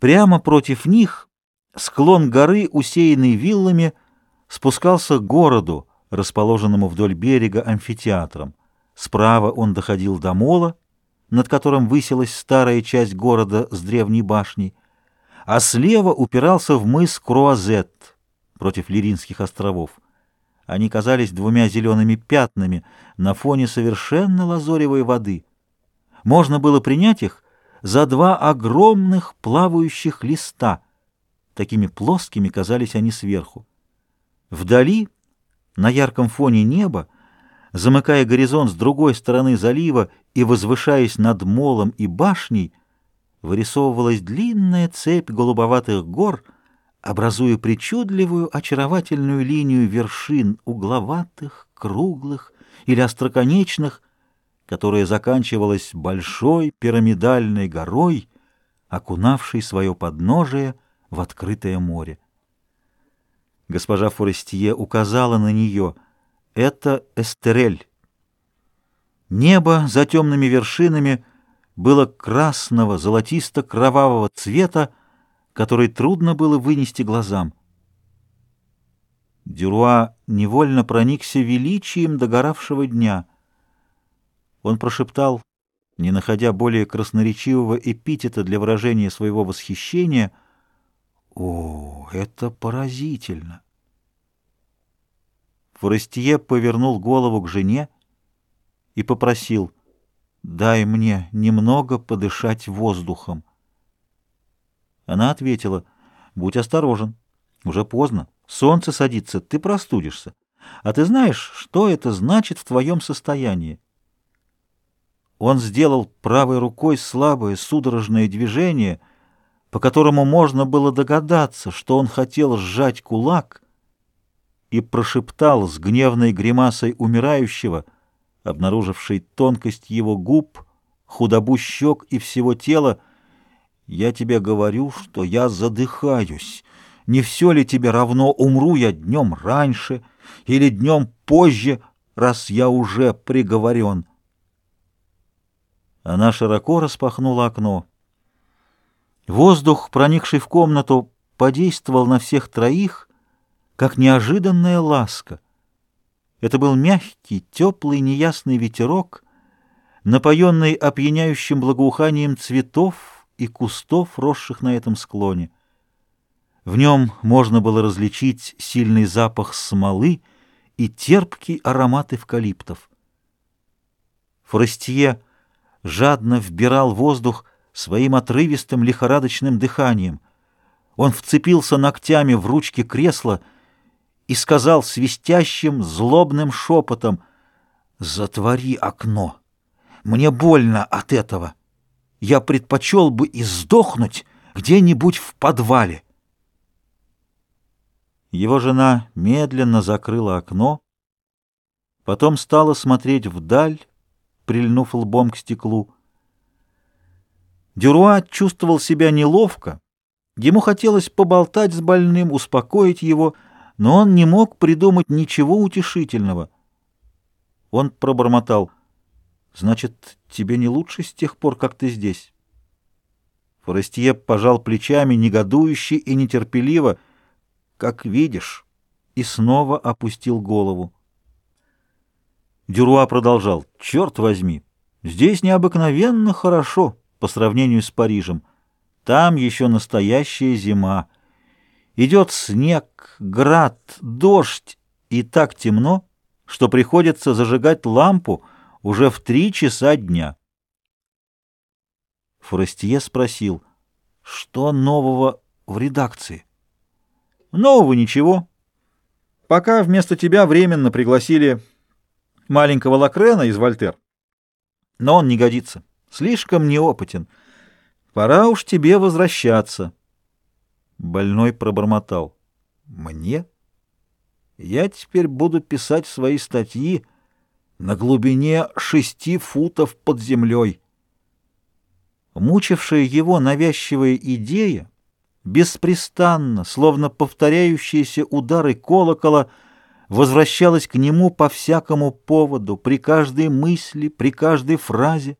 Прямо против них склон горы, усеянный виллами, спускался к городу, расположенному вдоль берега амфитеатром. Справа он доходил до мола, над которым высилась старая часть города с древней башней, а слева упирался в мыс Круазет против Лиринских островов. Они казались двумя зелеными пятнами на фоне совершенно лазоревой воды. Можно было принять их за два огромных плавающих листа. Такими плоскими казались они сверху. Вдали, на ярком фоне неба, замыкая горизонт с другой стороны залива и возвышаясь над молом и башней, вырисовывалась длинная цепь голубоватых гор, образуя причудливую очаровательную линию вершин угловатых, круглых или остроконечных, которая заканчивалась большой пирамидальной горой, окунавшей свое подножие в открытое море. Госпожа Форестье указала на нее. Это Эстерель. Небо за темными вершинами было красного, золотисто-кровавого цвета, который трудно было вынести глазам. Дюруа невольно проникся величием догоравшего дня. Он прошептал, не находя более красноречивого эпитета для выражения своего восхищения, «О, это поразительно!» Форестье повернул голову к жене и попросил, «Дай мне немного подышать воздухом». Она ответила, «Будь осторожен, уже поздно, солнце садится, ты простудишься. А ты знаешь, что это значит в твоем состоянии?» Он сделал правой рукой слабое судорожное движение, по которому можно было догадаться, что он хотел сжать кулак, и прошептал с гневной гримасой умирающего, обнаружившей тонкость его губ, худобу щек и всего тела, «Я тебе говорю, что я задыхаюсь. Не все ли тебе равно, умру я днем раньше или днем позже, раз я уже приговорен?» Она широко распахнула окно. Воздух, проникший в комнату, подействовал на всех троих, как неожиданная ласка. Это был мягкий, теплый, неясный ветерок, напоенный опьяняющим благоуханием цветов и кустов, росших на этом склоне. В нем можно было различить сильный запах смолы и терпкий аромат эвкалиптов. Форестье жадно вбирал воздух своим отрывистым лихорадочным дыханием. Он вцепился ногтями в ручки кресла и сказал свистящим, злобным шепотом «Затвори окно! Мне больно от этого! Я предпочел бы и сдохнуть где-нибудь в подвале!» Его жена медленно закрыла окно, потом стала смотреть вдаль, прильнув лбом к стеклу. Дюруа чувствовал себя неловко. Ему хотелось поболтать с больным, успокоить его, но он не мог придумать ничего утешительного. Он пробормотал. «Значит, тебе не лучше с тех пор, как ты здесь?» Форестье пожал плечами, негодующе и нетерпеливо, как видишь, и снова опустил голову. Дюруа продолжал. «Черт возьми, здесь необыкновенно хорошо по сравнению с Парижем. Там еще настоящая зима. Идет снег, град, дождь, и так темно, что приходится зажигать лампу уже в три часа дня». Форестье спросил, что нового в редакции? Нового ничего. Пока вместо тебя временно пригласили маленького Лакрена из Вольтер. Но он не годится, слишком неопытен. Пора уж тебе возвращаться. Больной пробормотал. Мне? Я теперь буду писать свои статьи на глубине шести футов под землей. Мучившая его навязчивая идея, беспрестанно, словно повторяющиеся удары колокола, возвращалась к нему по всякому поводу, при каждой мысли, при каждой фразе.